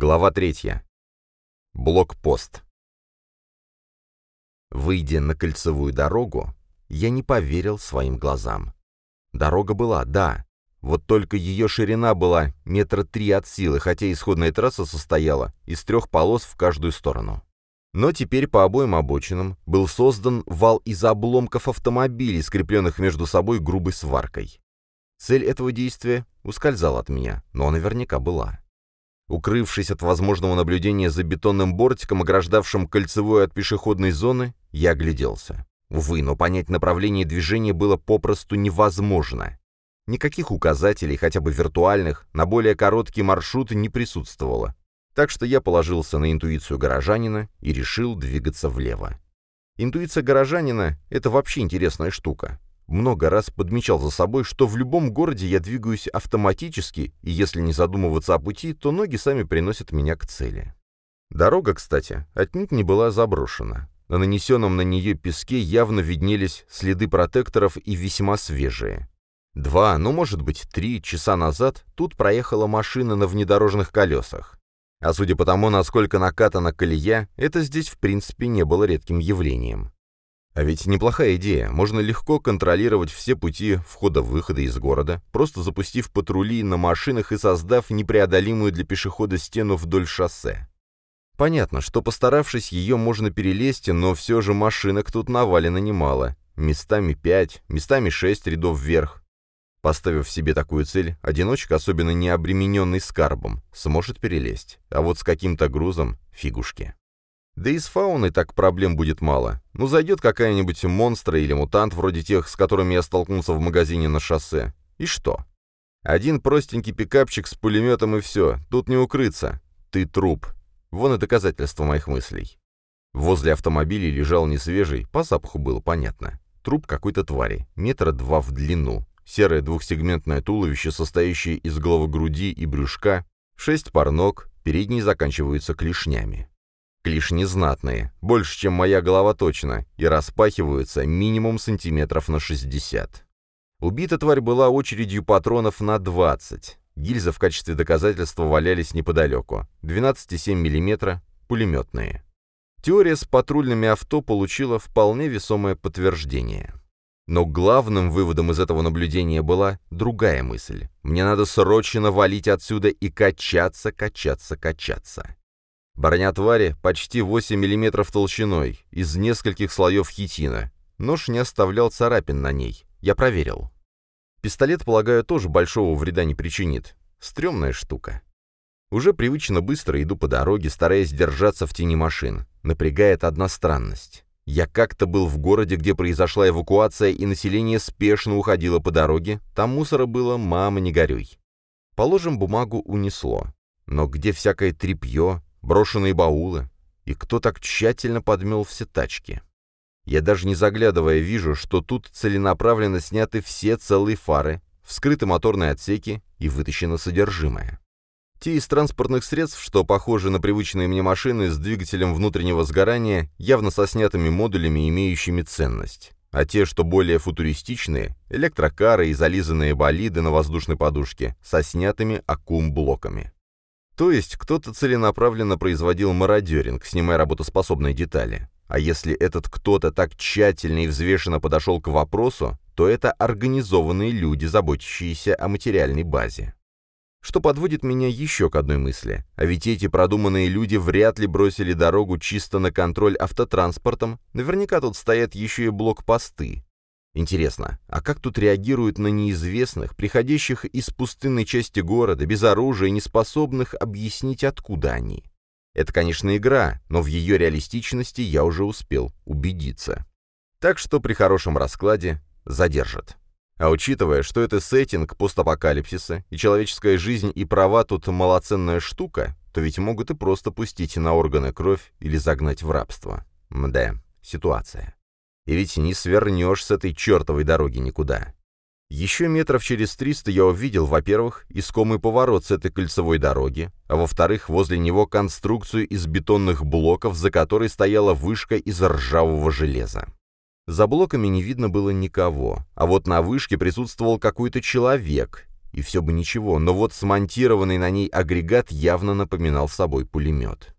Глава третья. Блокпост. Выйдя на кольцевую дорогу, я не поверил своим глазам. Дорога была, да, вот только ее ширина была метра три от силы, хотя исходная трасса состояла из трех полос в каждую сторону. Но теперь по обоим обочинам был создан вал из обломков автомобилей, скрепленных между собой грубой сваркой. Цель этого действия ускользала от меня, но наверняка была. Укрывшись от возможного наблюдения за бетонным бортиком, ограждавшим кольцевую от пешеходной зоны, я огляделся. Увы, но понять направление движения было попросту невозможно. Никаких указателей, хотя бы виртуальных, на более короткий маршрут не присутствовало. Так что я положился на интуицию горожанина и решил двигаться влево. Интуиция горожанина — это вообще интересная штука. Много раз подмечал за собой, что в любом городе я двигаюсь автоматически, и если не задумываться о пути, то ноги сами приносят меня к цели. Дорога, кстати, отнюдь не была заброшена. На нанесенном на нее песке явно виднелись следы протекторов и весьма свежие. Два, ну может быть три часа назад тут проехала машина на внедорожных колесах. А судя по тому, насколько накатана колея, это здесь в принципе не было редким явлением. А ведь неплохая идея, можно легко контролировать все пути входа-выхода из города, просто запустив патрули на машинах и создав непреодолимую для пешехода стену вдоль шоссе. Понятно, что постаравшись, ее можно перелезть, но все же машинок тут навалено немало. Местами пять, местами шесть рядов вверх. Поставив себе такую цель, одиночка, особенно не обремененный скарбом, сможет перелезть, а вот с каким-то грузом — фигушки. Да и с фауной так проблем будет мало. Ну, зайдет какая-нибудь монстра или мутант, вроде тех, с которыми я столкнулся в магазине на шоссе. И что? Один простенький пикапчик с пулеметом и все, тут не укрыться. Ты труп. Вон и доказательство моих мыслей. Возле автомобиля лежал несвежий, по запаху было понятно. Труп какой-то твари, метра два в длину, серое двухсегментное туловище, состоящее из головы груди и брюшка, шесть пар ног, передние заканчиваются клешнями. Клешни знатные, больше, чем моя голова точно, и распахиваются минимум сантиметров на 60. Убита тварь была очередью патронов на 20. Гильзы в качестве доказательства валялись неподалеку. 12,7 мм, пулеметные. Теория с патрульными авто получила вполне весомое подтверждение. Но главным выводом из этого наблюдения была другая мысль. Мне надо срочно валить отсюда и качаться, качаться, качаться. Броня твари почти 8 мм толщиной, из нескольких слоев хитина. Нож не оставлял царапин на ней. Я проверил. Пистолет, полагаю, тоже большого вреда не причинит. Стремная штука. Уже привычно быстро иду по дороге, стараясь держаться в тени машин. Напрягает одна странность. Я как-то был в городе, где произошла эвакуация, и население спешно уходило по дороге. Там мусора было, мама, не горюй. Положим, бумагу унесло. Но где всякое тряпье, брошенные баулы? И кто так тщательно подмел все тачки? Я даже не заглядывая вижу, что тут целенаправленно сняты все целые фары, вскрыты моторные отсеки и вытащено содержимое. Те из транспортных средств, что похожи на привычные мне машины с двигателем внутреннего сгорания, явно со снятыми модулями, имеющими ценность. А те, что более футуристичные, электрокары и зализанные болиды на воздушной подушке, со снятыми аккум-блоками. То есть кто-то целенаправленно производил мародеринг, снимая работоспособные детали. А если этот кто-то так тщательно и взвешенно подошел к вопросу, то это организованные люди, заботящиеся о материальной базе. Что подводит меня еще к одной мысли. А ведь эти продуманные люди вряд ли бросили дорогу чисто на контроль автотранспортом, наверняка тут стоят еще и блокпосты. Интересно, а как тут реагируют на неизвестных, приходящих из пустынной части города, без оружия и неспособных объяснить, откуда они? Это, конечно, игра, но в ее реалистичности я уже успел убедиться. Так что при хорошем раскладе задержат. А учитывая, что это сеттинг постапокалипсиса, и человеческая жизнь и права тут малоценная штука, то ведь могут и просто пустить на органы кровь или загнать в рабство. Мда, ситуация. И ведь не свернешь с этой чертовой дороги никуда. Еще метров через триста я увидел, во-первых, искомый поворот с этой кольцевой дороги, а во-вторых, возле него конструкцию из бетонных блоков, за которой стояла вышка из ржавого железа. За блоками не видно было никого, а вот на вышке присутствовал какой-то человек, И все бы ничего, но вот смонтированный на ней агрегат явно напоминал собой пулемет.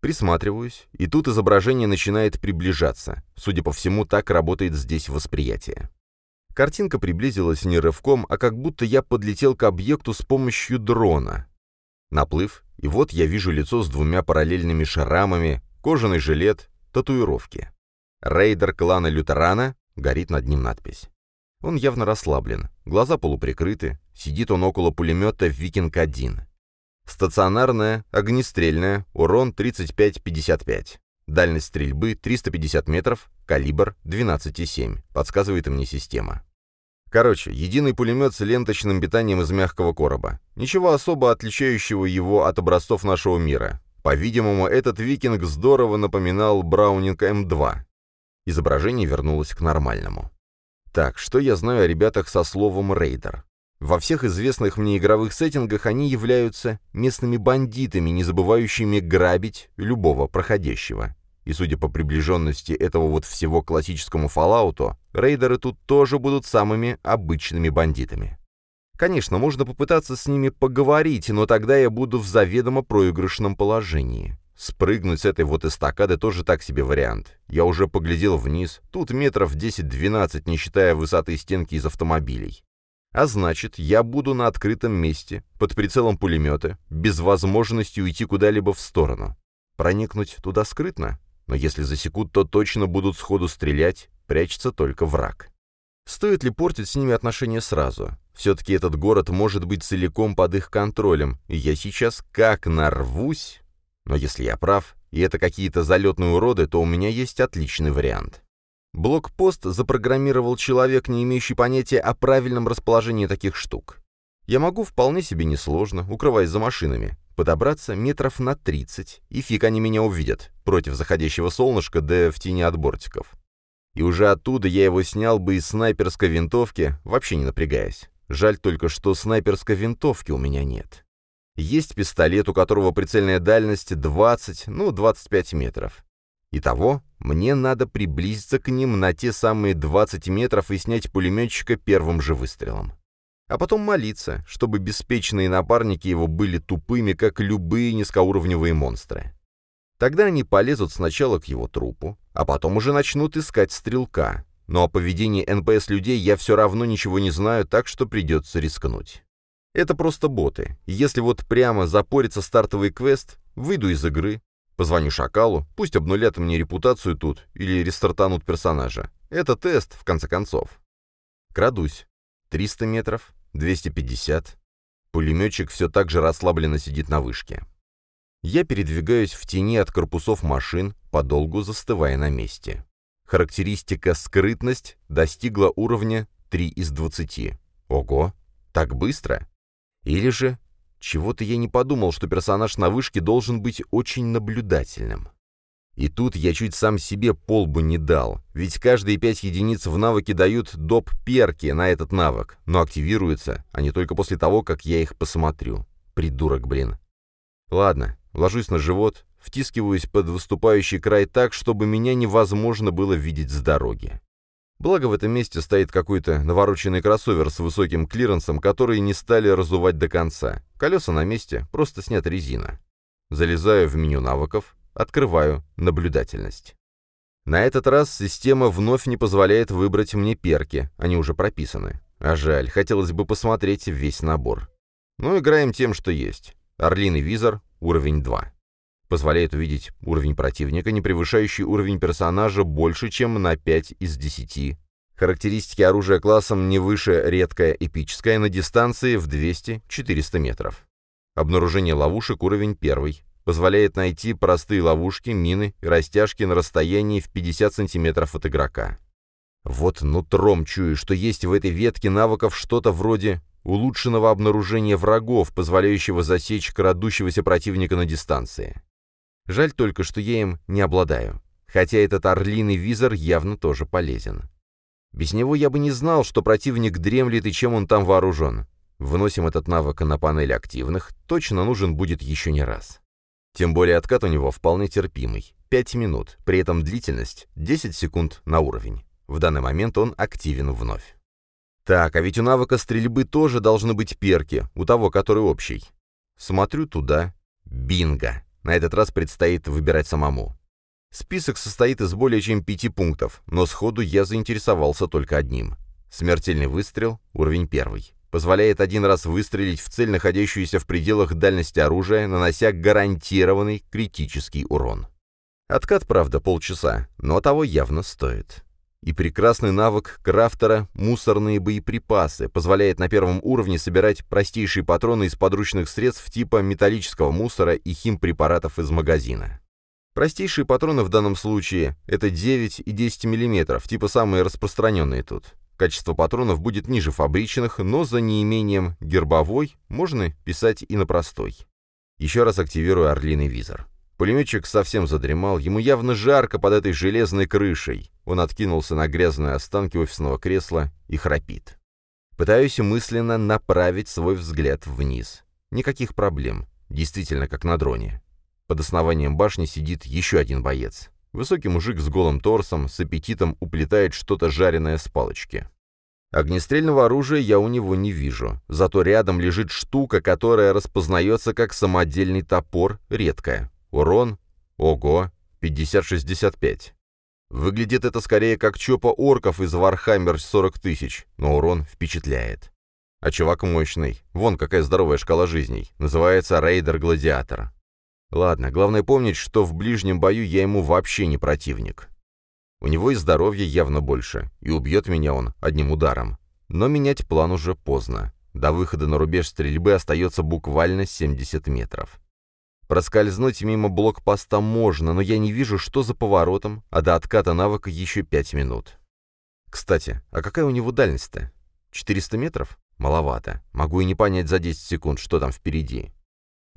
Присматриваюсь, и тут изображение начинает приближаться. Судя по всему, так работает здесь восприятие. Картинка приблизилась не рывком, а как будто я подлетел к объекту с помощью дрона. Наплыв, и вот я вижу лицо с двумя параллельными шрамами, кожаный жилет, татуировки. Рейдер клана Лютерана, горит над ним надпись. Он явно расслаблен, глаза полуприкрыты, сидит он около пулемета «Викинг-1». Стационарная, огнестрельная, урон 35-55. Дальность стрельбы 350 метров, калибр 12,7, подсказывает мне система. Короче, единый пулемет с ленточным питанием из мягкого короба. Ничего особо отличающего его от образцов нашего мира. По-видимому, этот викинг здорово напоминал Браунинг М2. Изображение вернулось к нормальному. Так, что я знаю о ребятах со словом «рейдер»? Во всех известных мне игровых сеттингах они являются местными бандитами, не забывающими грабить любого проходящего. И судя по приближенности этого вот всего классическому Fallout, рейдеры тут тоже будут самыми обычными бандитами. Конечно, можно попытаться с ними поговорить, но тогда я буду в заведомо проигрышном положении. Спрыгнуть с этой вот эстакады тоже так себе вариант. Я уже поглядел вниз, тут метров 10-12, не считая высоты стенки из автомобилей. А значит, я буду на открытом месте, под прицелом пулемета, без возможности уйти куда-либо в сторону. Проникнуть туда скрытно? Но если засекут, то точно будут сходу стрелять, прячется только враг. Стоит ли портить с ними отношения сразу? Все-таки этот город может быть целиком под их контролем, и я сейчас как нарвусь. Но если я прав, и это какие-то залетные уроды, то у меня есть отличный вариант. Блокпост запрограммировал человек, не имеющий понятия о правильном расположении таких штук. Я могу вполне себе несложно, укрываясь за машинами, подобраться метров на 30, и фиг они меня увидят, против заходящего солнышка, да в тени от бортиков. И уже оттуда я его снял бы из снайперской винтовки, вообще не напрягаясь. Жаль только, что снайперской винтовки у меня нет. Есть пистолет, у которого прицельная дальность 20, ну, 25 метров. Итого, мне надо приблизиться к ним на те самые 20 метров и снять пулеметчика первым же выстрелом. А потом молиться, чтобы беспечные напарники его были тупыми, как любые низкоуровневые монстры. Тогда они полезут сначала к его трупу, а потом уже начнут искать стрелка. Но о поведении НПС людей я все равно ничего не знаю, так что придется рискнуть. Это просто боты. Если вот прямо запорится стартовый квест, выйду из игры, Позвоню Шакалу, пусть обнулят мне репутацию тут или рестартанут персонажа. Это тест, в конце концов. Крадусь. 300 метров, 250. Пулеметчик все так же расслабленно сидит на вышке. Я передвигаюсь в тени от корпусов машин, подолгу застывая на месте. Характеристика «скрытность» достигла уровня 3 из 20. Ого, так быстро? Или же чего-то я не подумал, что персонаж на вышке должен быть очень наблюдательным. И тут я чуть сам себе полбу не дал, ведь каждые пять единиц в навыке дают доп-перки на этот навык, но активируются они только после того, как я их посмотрю. Придурок, блин. Ладно, ложусь на живот, втискиваюсь под выступающий край так, чтобы меня невозможно было видеть с дороги. Благо в этом месте стоит какой-то навороченный кроссовер с высоким клиренсом, который не стали разувать до конца. Колеса на месте, просто снят резина. Залезаю в меню навыков, открываю наблюдательность. На этот раз система вновь не позволяет выбрать мне перки, они уже прописаны. А жаль, хотелось бы посмотреть весь набор. Ну, играем тем, что есть. Орлиный визор, уровень 2 позволяет увидеть уровень противника, не превышающий уровень персонажа больше, чем на 5 из 10. Характеристики оружия классом не выше редкое эпическое на дистанции в 200-400 метров. Обнаружение ловушек уровень 1. Позволяет найти простые ловушки, мины и растяжки на расстоянии в 50 сантиметров от игрока. Вот нутром чую, что есть в этой ветке навыков что-то вроде улучшенного обнаружения врагов, позволяющего засечь крадущегося противника на дистанции. Жаль только, что я им не обладаю. Хотя этот орлиный визор явно тоже полезен. Без него я бы не знал, что противник дремлет и чем он там вооружен. Вносим этот навык на панель активных, точно нужен будет еще не раз. Тем более откат у него вполне терпимый. 5 минут, при этом длительность 10 секунд на уровень. В данный момент он активен вновь. Так, а ведь у навыка стрельбы тоже должны быть перки, у того, который общий. Смотрю туда. Бинго. На этот раз предстоит выбирать самому. Список состоит из более чем пяти пунктов, но сходу я заинтересовался только одним. Смертельный выстрел, уровень первый. Позволяет один раз выстрелить в цель, находящуюся в пределах дальности оружия, нанося гарантированный критический урон. Откат, правда, полчаса, но того явно стоит. И прекрасный навык крафтера «Мусорные боеприпасы» позволяет на первом уровне собирать простейшие патроны из подручных средств типа металлического мусора и химпрепаратов из магазина. Простейшие патроны в данном случае — это 9 и 10 мм, типа самые распространенные тут. Качество патронов будет ниже фабричных, но за неимением гербовой можно писать и на простой. Еще раз активирую орлиный визор. Пулеметчик совсем задремал, ему явно жарко под этой железной крышей. Он откинулся на грязные останки офисного кресла и храпит. Пытаюсь мысленно направить свой взгляд вниз. Никаких проблем. Действительно, как на дроне. Под основанием башни сидит еще один боец. Высокий мужик с голым торсом, с аппетитом уплетает что-то жареное с палочки. Огнестрельного оружия я у него не вижу, зато рядом лежит штука, которая распознается как самодельный топор, редкая. Урон? Ого, 50-65. Выглядит это скорее как чопа орков из Warhammer 40 тысяч, но урон впечатляет. А чувак мощный. Вон какая здоровая шкала жизней. Называется Рейдер-гладиатор. Ладно, главное помнить, что в ближнем бою я ему вообще не противник. У него и здоровья явно больше, и убьет меня он одним ударом. Но менять план уже поздно. До выхода на рубеж стрельбы остается буквально 70 метров. Проскользнуть мимо блокпоста можно, но я не вижу, что за поворотом, а до отката навыка еще 5 минут. Кстати, а какая у него дальность-то? 400 метров? Маловато. Могу и не понять за 10 секунд, что там впереди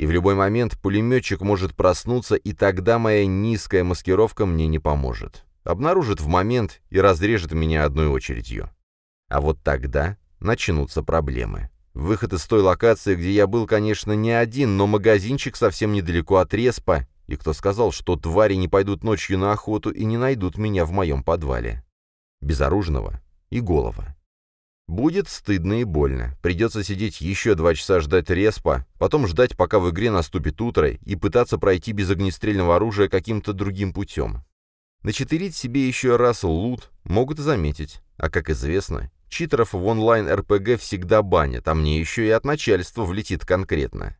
и в любой момент пулеметчик может проснуться, и тогда моя низкая маскировка мне не поможет. Обнаружит в момент и разрежет меня одной очередью. А вот тогда начнутся проблемы. Выход из той локации, где я был, конечно, не один, но магазинчик совсем недалеко от Респа, и кто сказал, что твари не пойдут ночью на охоту и не найдут меня в моем подвале? Безоружного и голова. Будет стыдно и больно. Придется сидеть еще два часа ждать респа, потом ждать, пока в игре наступит утро, и пытаться пройти без огнестрельного оружия каким-то другим путем. Начетерить себе еще раз лут могут заметить, а как известно, читеров в онлайн-РПГ всегда банят, а мне еще и от начальства влетит конкретно.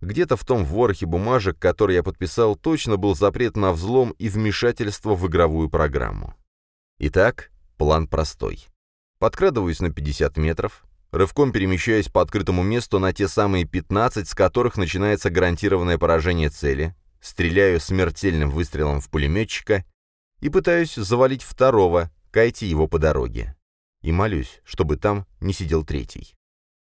Где-то в том ворохе бумажек, который я подписал, точно был запрет на взлом и вмешательство в игровую программу. Итак, план простой. Подкрадываюсь на 50 метров, рывком перемещаясь по открытому месту на те самые 15, с которых начинается гарантированное поражение цели, стреляю смертельным выстрелом в пулеметчика и пытаюсь завалить второго, кайте его по дороге. И молюсь, чтобы там не сидел третий.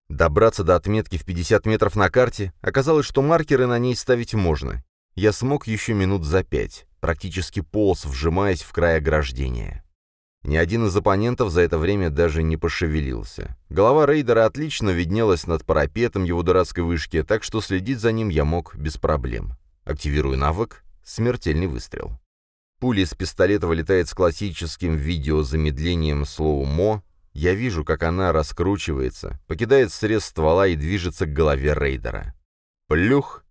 Добраться до отметки в 50 метров на карте оказалось, что маркеры на ней ставить можно. Я смог еще минут за пять, практически полз, вжимаясь в край ограждения. Ни один из оппонентов за это время даже не пошевелился. Голова рейдера отлично виднелась над парапетом его дурацкой вышки, так что следить за ним я мог без проблем. Активирую навык «Смертельный выстрел». Пуля из пистолета вылетает с классическим видеозамедлением слоу-мо. Я вижу, как она раскручивается, покидает срез ствола и движется к голове рейдера. Плюх!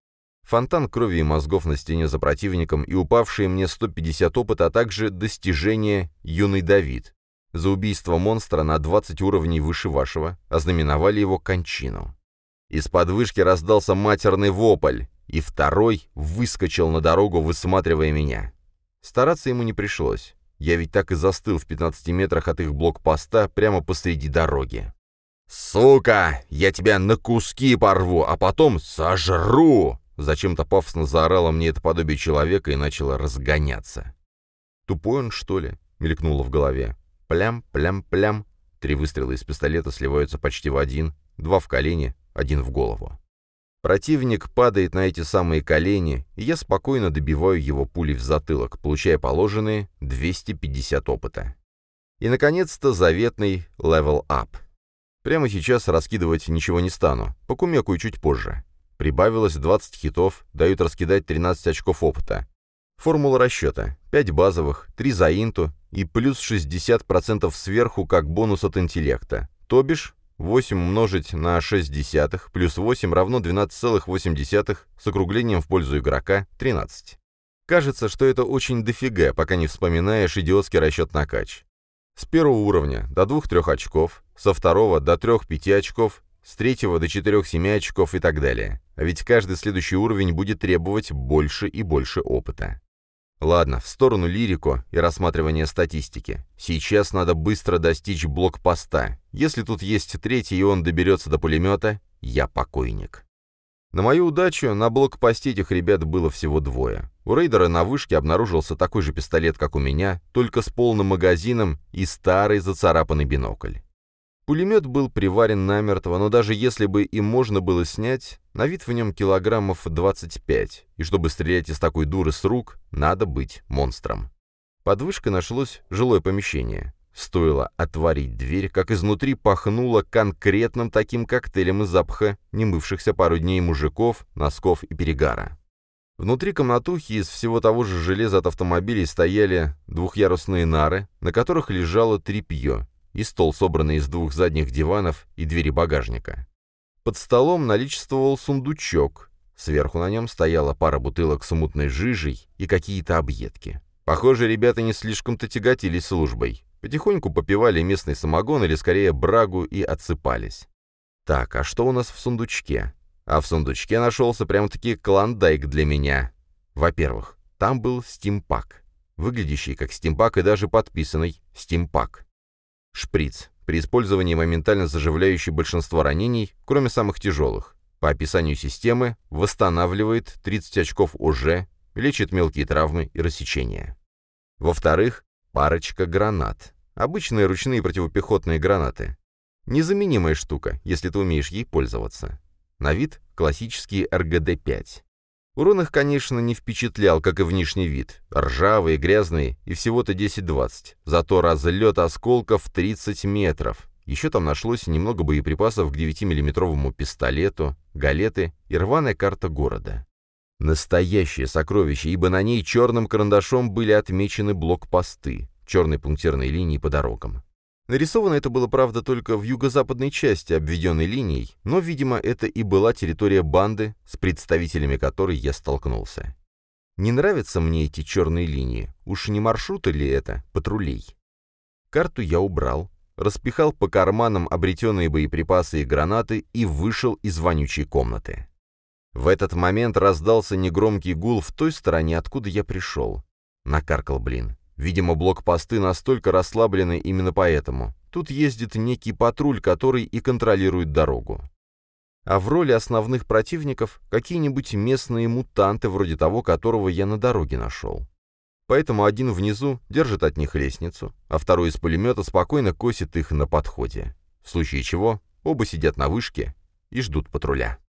фонтан крови и мозгов на стене за противником и упавшие мне 150 опыта, а также достижение «Юный Давид». За убийство монстра на 20 уровней выше вашего ознаменовали его кончину. Из подвышки раздался матерный вопль, и второй выскочил на дорогу, высматривая меня. Стараться ему не пришлось. Я ведь так и застыл в 15 метрах от их блокпоста прямо посреди дороги. «Сука! Я тебя на куски порву, а потом сожру!» Зачем-то пафосно заорало мне это подобие человека и начало разгоняться. «Тупой он, что ли?» — мелькнуло в голове. Плям, плям, плям. Три выстрела из пистолета сливаются почти в один, два в колени, один в голову. Противник падает на эти самые колени, и я спокойно добиваю его пулей в затылок, получая положенные 250 опыта. И, наконец-то, заветный up. Прямо сейчас раскидывать ничего не стану, покумекаю чуть позже. Прибавилось 20 хитов, дают раскидать 13 очков опыта. Формула расчета. 5 базовых, 3 за инту и плюс 60% сверху как бонус от интеллекта. То бишь, 8 умножить на 6 десятых плюс 8 равно 12,8 с округлением в пользу игрока 13. Кажется, что это очень дофига, пока не вспоминаешь идиотский расчет на кач. С первого уровня до 2-3 очков, со второго до 3-5 очков, с третьего до 4-7 очков и так далее. А ведь каждый следующий уровень будет требовать больше и больше опыта. Ладно, в сторону лирику и рассматривания статистики. Сейчас надо быстро достичь блокпоста. Если тут есть третий, и он доберется до пулемета, я покойник. На мою удачу, на блокпосте этих ребят было всего двое. У рейдера на вышке обнаружился такой же пистолет, как у меня, только с полным магазином и старый зацарапанный бинокль. Пулемет был приварен намертво, но даже если бы им можно было снять, на вид в нем килограммов 25, и чтобы стрелять из такой дуры с рук, надо быть монстром. Под вышкой нашлось жилое помещение. Стоило отворить дверь, как изнутри пахнуло конкретным таким коктейлем из запаха немывшихся пару дней мужиков, носков и перегара. Внутри комнатухи из всего того же железа от автомобилей стояли двухъярусные нары, на которых лежало тряпье, и стол, собранный из двух задних диванов и двери багажника. Под столом наличествовал сундучок. Сверху на нем стояла пара бутылок с мутной жижей и какие-то объедки. Похоже, ребята не слишком-то тяготились службой. Потихоньку попивали местный самогон или скорее брагу и отсыпались. Так, а что у нас в сундучке? А в сундучке нашелся прямо-таки клондайк для меня. Во-первых, там был стимпак, выглядящий как стимпак и даже подписанный «Стимпак». Шприц. При использовании моментально заживляющий большинство ранений, кроме самых тяжелых. По описанию системы, восстанавливает 30 очков ОЖ, лечит мелкие травмы и рассечения. Во-вторых, парочка гранат. Обычные ручные противопехотные гранаты. Незаменимая штука, если ты умеешь ей пользоваться. На вид классический РГД-5. Урон их, конечно, не впечатлял, как и внешний вид. Ржавые, грязные и всего-то 10-20. Зато разлет осколков 30 метров. Еще там нашлось немного боеприпасов к 9-миллиметровому пистолету, галеты и рваная карта города. Настоящее сокровище, ибо на ней черным карандашом были отмечены блокпосты, черной пунктирной линии по дорогам. Нарисовано это было, правда, только в юго-западной части обведенной линией, но, видимо, это и была территория банды, с представителями которой я столкнулся. Не нравятся мне эти черные линии, уж не маршруты ли это, патрулей. Карту я убрал, распихал по карманам обретенные боеприпасы и гранаты и вышел из вонючей комнаты. В этот момент раздался негромкий гул в той стороне, откуда я пришел. Накаркал, блин. Видимо, блокпосты настолько расслаблены именно поэтому. Тут ездит некий патруль, который и контролирует дорогу. А в роли основных противников какие-нибудь местные мутанты, вроде того, которого я на дороге нашел. Поэтому один внизу держит от них лестницу, а второй из пулемета спокойно косит их на подходе. В случае чего оба сидят на вышке и ждут патруля.